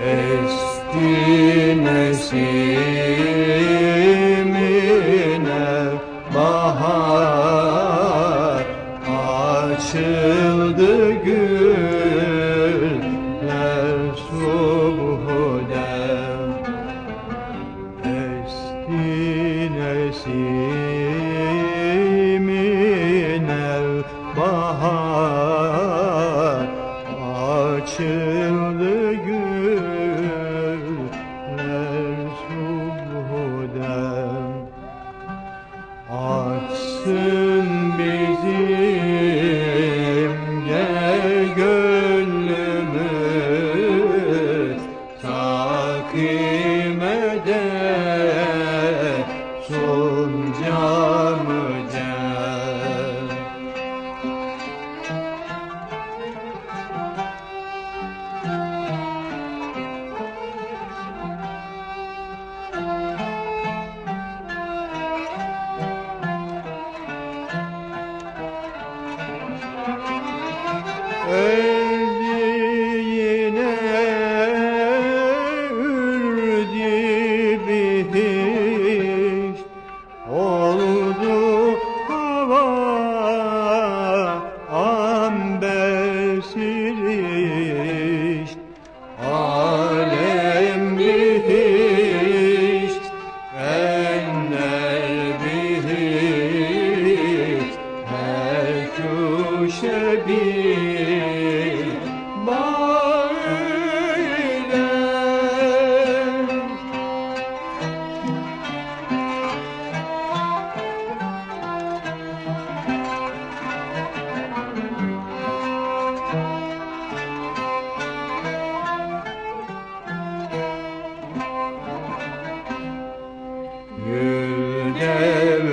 Esti mevsimine bahar açıldı güller subhude Esti mevsimine say. Oldu hava ambesiriş Alem bihiş Enler bihiş Her köşe bir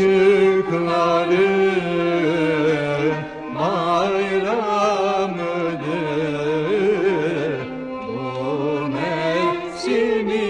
Aşıkların bayramıdır Bu mevsimi